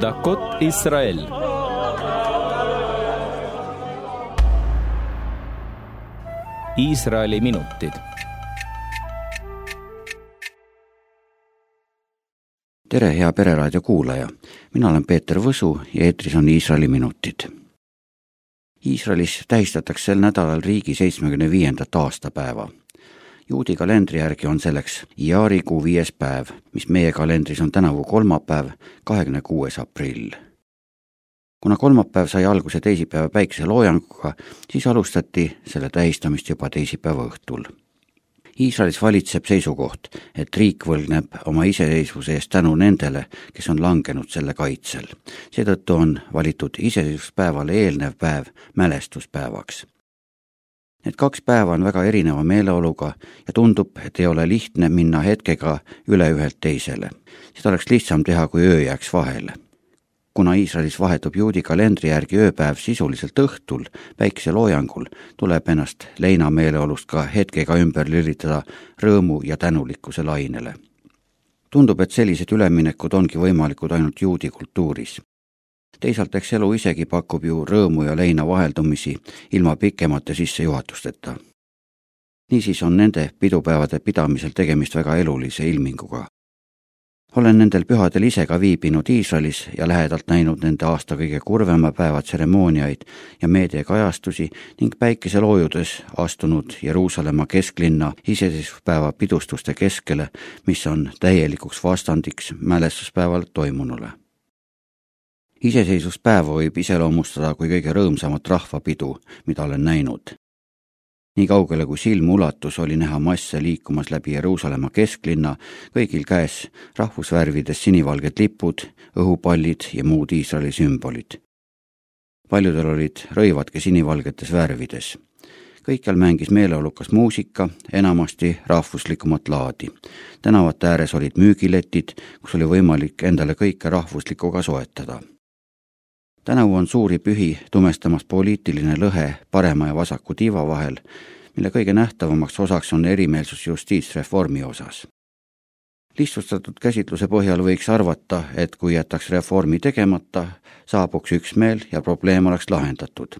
Dakot Israel. Iisraeli minutid. tere, hea Pereraadio kuulaja, mina olen Peeter Võsu ja eetris on Iisraeli minutid. Iisraelis tähistatakse sel nädalal riigi seitsmekümne viiendat aastapäeva juudi kalendri järgi on selleks jaarikuu viies päev, mis meie kalendris on tänavu kolmapäev, kahekümne kuues aprill. kuna kolmapäev sai alguse teisipäeva päikeseloojanguga, siis alustati selle tähistamist juba teisipäeva õhtul. Iisraelis valitseb seisukoht, et riik võlgneb oma iseseisvuse eest tänu nendele, kes on langenud selle kaitsel. seetõttu on valitud iseseisvuspäevale eelnev päev mälestuspäevaks Need kaks päeva on väga erineva meeleoluga ja tundub, et ei ole lihtne minna hetkega üle ühelt teisele. seda oleks lihtsam teha, kui öö jääks vahele. kuna Iisraelis vahetub juudi kalendri järgi ööpäev sisuliselt õhtul, päikeseloojangul, tuleb ennast leinameeleolust ka hetkega ümber lülitada rõõmu ja tänulikkuse lainele tundub, et sellised üleminekud ongi võimalikud ainult juudi kultuuris teisalt eks elu isegi pakub ju rõõmu ja leina vaheldumisi ilma pikemate sissejuhatusteta. niisiis on nende pidupäevade pidamisel tegemist väga elulise ilminguga. olen nendel pühadel ise ka viibinud Iisraelis ja lähedalt näinud nende aasta kõige kurvema päeva tseremooniaid ja meediakajastusi ning päikeseloojudes astunud Jeruusalemma kesklinna iseseisvuspäeva pidustuste keskele, mis on täielikuks vastandiks mälestuspäeval toimunule iseseisvuspäeva võib iseloomustada kui kõige rõõmsamat rahvapidu, mida olen näinud. nii kaugele kui silm ulatus, oli näha masse liikumas läbi Jeruusalemma kesklinna, kõigil käes rahvusvärvides sinivalged lipud, õhupallid ja muud Iisraeli sümbolid. paljudel olid rõivadki sinivalgetes värvides kõikjal mängis meeleolukas muusika, enamasti rahvuslikumat laadi. tänavate ääres olid müügiletid, kus oli võimalik endale kõike rahvuslikku ka soetada tänavu on suuri pühi tumestamas poliitiline lõhe parema ja vasaku tiiva vahel, mille kõige nähtavamaks osaks on erimeelsus justiitsreformi osas. lihtsustatud käsitluse põhjal võiks arvata, et kui jätaks reformi tegemata, saabuks üksmeel ja probleem oleks lahendatud.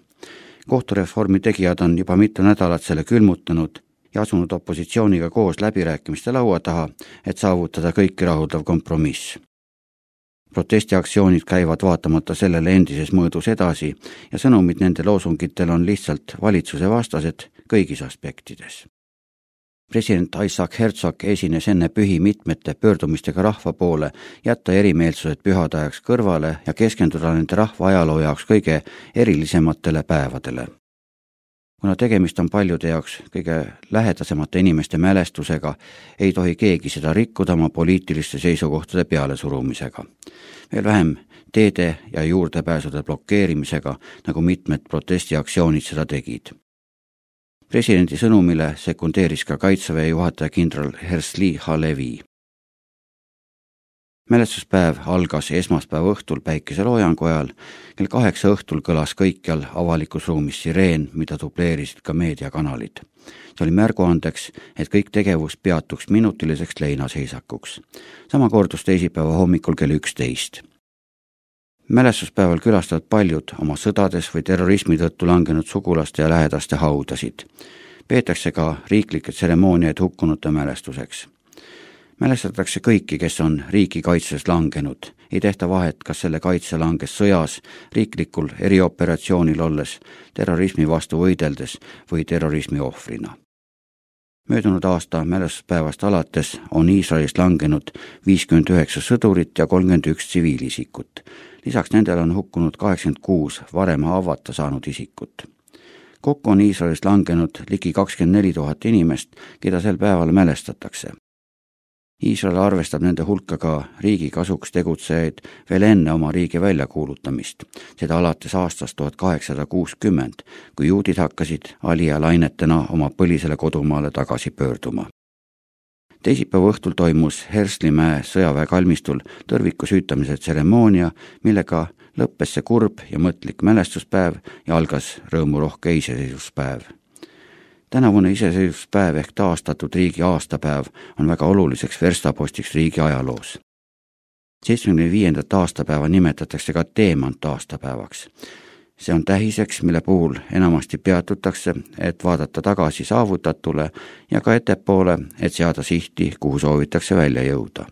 kohtureformi tegijad on juba mitu nädalat selle külmutanud ja asunud opositsiooniga koos läbirääkimiste laua taha, et saavutada kõiki rahuldav kompromiss protestiaktsioonid käivad vaatamata sellele endises mõõdus edasi ja sõnumid nende loosungitel on lihtsalt valitsuse vastased kõigis aspektides. president Isaac Herzog esines enne pühi mitmete pöördumistega rahva poole jätta erimeelsused pühade ajaks kõrvale ja keskenduda nende rahva ajaloo jaoks kõige erilisematele päevadele kuna tegemist on paljude jaoks kõige lähedasemate inimeste mälestusega, ei tohi keegi seda rikkuda oma poliitiliste seisukohtade pealesurumisega. veel vähem teede ja juurdepääsude blokeerimisega, nagu mitmed protestiaktsioonid seda tegid. presidendi sõnumile sekundeeris ka Kaitseväe juhataja kindral Hersli Halevi mälestuspäev algas esmaspäeva õhtul päikeseloojangu ajal. kell kaheksa õhtul kõlas kõikjal avalikus ruumis sireen, mida dubleerisid ka meediakanalid. see oli märguandeks, et kõik tegevus peatuks minutiliseks leinaseisakuks. sama kordus teisipäeva hommikul kell üksteist mälestuspäeval külastavad paljud oma sõdades või terrorismi tõttu langenud sugulaste ja lähedaste haudasid. peetakse ka riiklikke tseremooniaid hukkunute mälestuseks mälestatakse kõiki, kes on riigi kaitses langenud. ei tehta vahet, kas selle kaitse langes sõjas, riiklikul erioperatsioonil olles, terrorismi vastu võideldes või terrorismi ohvrina. möödunud aasta mälestuspäevast alates on Iisraelis langenud viiskümmend üheksa sõdurit ja kolmkümmend üks tsiviilisikut. lisaks nendele on hukkunud kaheksakümmend kuus varem haavata saanud isikut kokku on Iisraelis langenud ligi kakskümmend neli tuhat inimest, keda sel päeval mälestatakse Iisrael arvestab nende hulka ka riigi kasuks tegutsejaid veel enne oma riigi väljakuulutamist, seda alates aastast tuhat kaheksasada kuuskümmend, kui juudid hakkasid alija lainetena oma põlisele kodumaale tagasi pöörduma. teisipäeva õhtul toimus Herslimäe sõjaväe kalmistul tõrviku süütamise tseremoonia, millega lõppes see kurb ja mõtlik mälestuspäev ja algas rõõmurohke iseseisvuspäev tänavune iseseisvuspäev ehk taastatud riigi aastapäev on väga oluliseks verstapostiks riigi ajaloos. seitsmekümne viiendat aastapäeva nimetatakse ka teemant aastapäevaks. see on tähiseks, mille puhul enamasti peatutakse, et vaadata tagasi saavutatule ja ka ettepoole, et seada sihti, kuhu soovitakse välja jõuda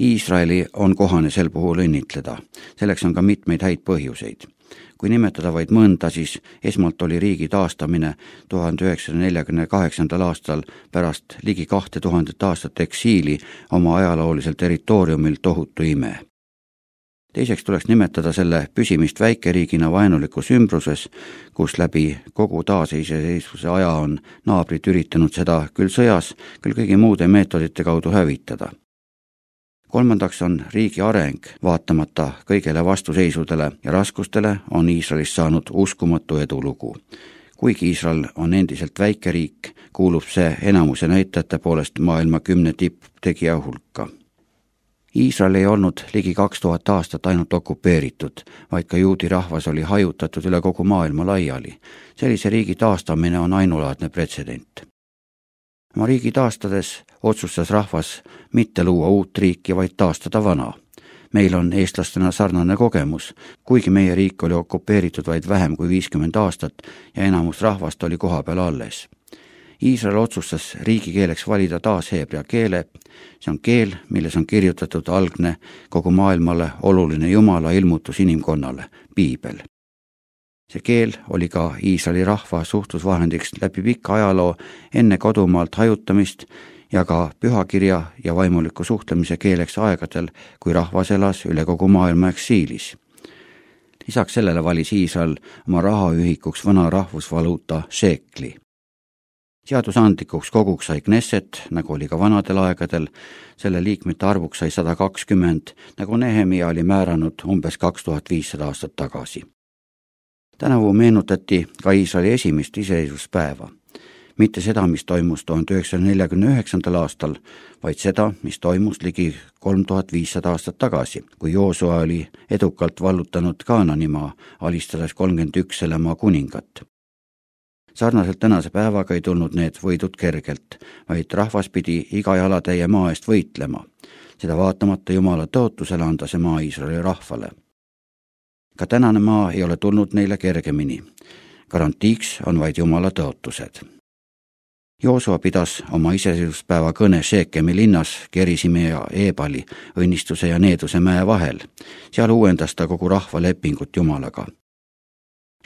Iisraeli on kohane sel puhul õnnitleda, selleks on ka mitmeid häid põhjuseid kui nimetada vaid mõnda, siis esmalt oli riigi taastamine tuhande üheksasaja neljakümne kaheksandal aastal pärast ligi kahte tuhandet aastat eksiili oma ajaloolisel territooriumil tohutu ime. teiseks tuleks nimetada selle püsimist väikeriigina vaenulikus ümbruses, kus läbi kogu taasiseseisvuse aja on naabrid üritanud seda küll sõjas, küll kõigi muude meetodite kaudu hävitada kolmandaks on riigi areng, vaatamata kõigele vastuseisudele ja raskustele, on Iisraelist saanud uskumatu edulugu. kuigi Iisrael on endiselt väike riik, kuulub see enamuse näitajate poolest maailma kümne tipptegija hulka. Iisrael ei olnud ligi kaks tuhat aastat ainult okupeeritud, vaid ka juudi rahvas oli hajutatud üle kogu maailma laiali. sellise riigi taastamine on ainulaadne pretsedent oma riigi taastades otsustas rahvas mitte luua uut riiki, vaid taastada vana. meil on eestlastena sarnane kogemus, kuigi meie riik oli okupeeritud vaid vähem kui viiskümmend aastat ja enamus rahvast oli kohapeal alles. Iisrael otsustas riigikeeleks valida taas heebrea keele, see on keel, milles on kirjutatud algne kogu maailmale oluline Jumala ilmutus inimkonnale, piibel see keel oli ka Iisraeli rahva suhtlusvahendiks läbi pika ajaloo enne kodumaalt hajutamist ja ka pühakirja ja vaimuliku suhtlemise keeleks aegadel, kui rahvas elas üle kogu maailma eksiilis. lisaks sellele valis Iisrael oma rahaühikuks vana rahvusvaluuta šeekli. seadusandlikuks koguks sai Knesset, nagu oli ka vanadel aegadel, selle liikmete arvuks sai sada kakskümmend, nagu Nehemia oli määranud umbes kaks tuhat viissada aastat tagasi tänavu meenutati ka Iisraeli esimest iseseisvuspäeva. mitte seda, mis toimus tuhande üheksasaja neljakümne üheksandal aastal, vaid seda, mis toimus ligi kolm tuhat viissada aastat tagasi, kui Joosua oli edukalt vallutanud Kaananimaa, alistades kolmkümmend üks selle maa kuningat sarnaselt tänase päevaga ei tulnud need võidud kergelt, vaid rahvas pidi iga jalatäie maa eest võitlema. seda vaatamata Jumala tõotusele anda see maa Iisraeli rahvale ka tänane maa ei ole tulnud neile kergemini. garantiiks on vaid Jumala tõotused. Joosua pidas oma iseseisvuspäeva kõne Šeekemi linnas Gerisimi ja Eebali õnnistuse ja needuse mäe vahel. seal uuendas ta kogu rahva lepingut Jumalaga.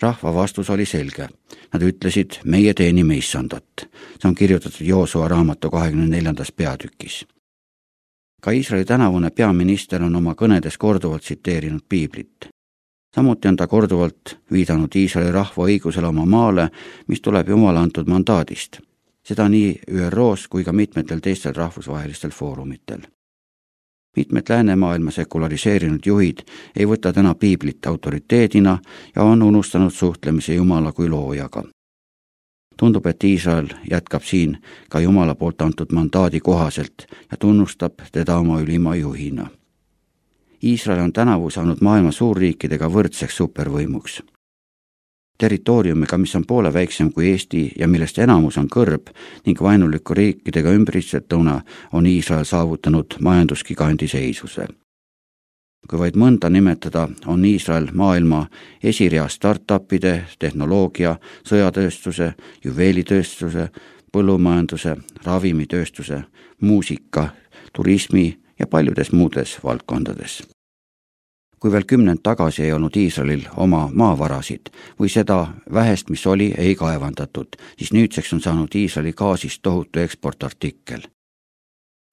rahva vastus oli selge. Nad ütlesid, meie teenime issandat. see on kirjutatud Joosua raamatu kahekümne neljandas peatükis ka Iisraeli tänavune peaminister on oma kõnedes korduvalt tsiteerinud piiblit samuti on ta korduvalt viidanud Iisraeli rahva õigusele oma maale, mis tuleb Jumala antud mandaadist. seda nii ÜRO-s kui ka mitmetel teistel rahvusvahelistel foorumitel. mitmed läänemaailma sekulariseerinud juhid ei võta täna piiblit autoriteedina ja on unustanud suhtlemise Jumala kui loojaga. tundub, et Iisrael jätkab siin ka Jumala poolt antud mandaadi kohaselt ja tunnustab teda oma ülima juhina Iisrael on tänavu saanud maailma suurriikidega võrdseks supervõimuks. territooriumiga, mis on poole väiksem kui Eesti ja millest enamus on kõrb ning vaenuliku riikidega ümbritsetuna, on Iisrael saavutanud majandusgigandi seisuse kui vaid mõnda nimetada, on Iisrael maailma esirea startupide, tehnoloogia, sõjatööstuse, juveelitööstuse, põllumajanduse, ravimitööstuse, muusika, turismi ja paljudes muudes valdkondades. Kui veel kümnend tagasi ei olnud Iisraelil oma maavarasid või seda vähest, mis oli, ei kaevandatud, siis nüüdseks on saanud Iisraeli gaasist tohutu eksportartikkel.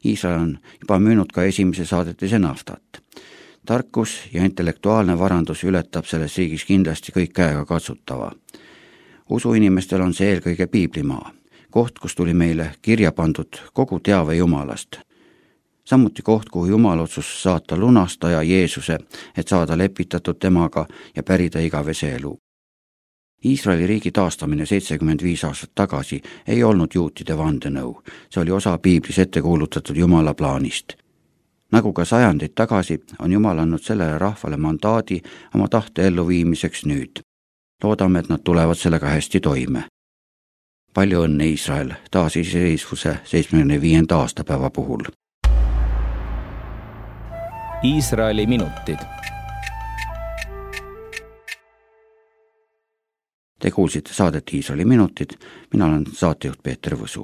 Iisrael on juba müünud ka esimese saadetise naftat. tarkus ja intellektuaalne varandus ületab selles riigis kindlasti kõik käegakatsutava. usuinimestel on see eelkõige piiblimaa koht, kus tuli meile kirja pandud kogu teave Jumalast, samuti koht, kuhu Jumal otsustas saata lunastaja Jeesuse, et saada lepitatud temaga ja pärida igavese elu. Iisraeli riigi taastamine seitsekümmend viis aastat tagasi ei olnud juutide vandenõu, see oli osa piiblis ette kuulutatud Jumala plaanist. nagu ka sajandeid tagasi, on Jumal andnud sellele rahvale mandaadi oma tahte elluviimiseks nüüd. loodame, et nad tulevad sellega hästi toime. palju õnne, Iisrael, taasiseseisvuse seitsmekümne viienda aastapäeva puhul! Iisraeli minutid. Te kuulsite saadet Iisraeli minutid, mina olen saatejuht Peeter Võsu.